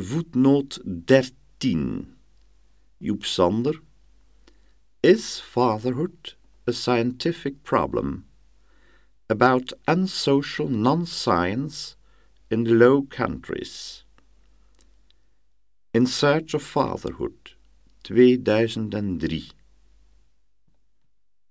Voetnoot 13. Joep Sander. Is fatherhood a scientific problem about unsocial non-science in the Low Countries? In Search of Fatherhood, 2003.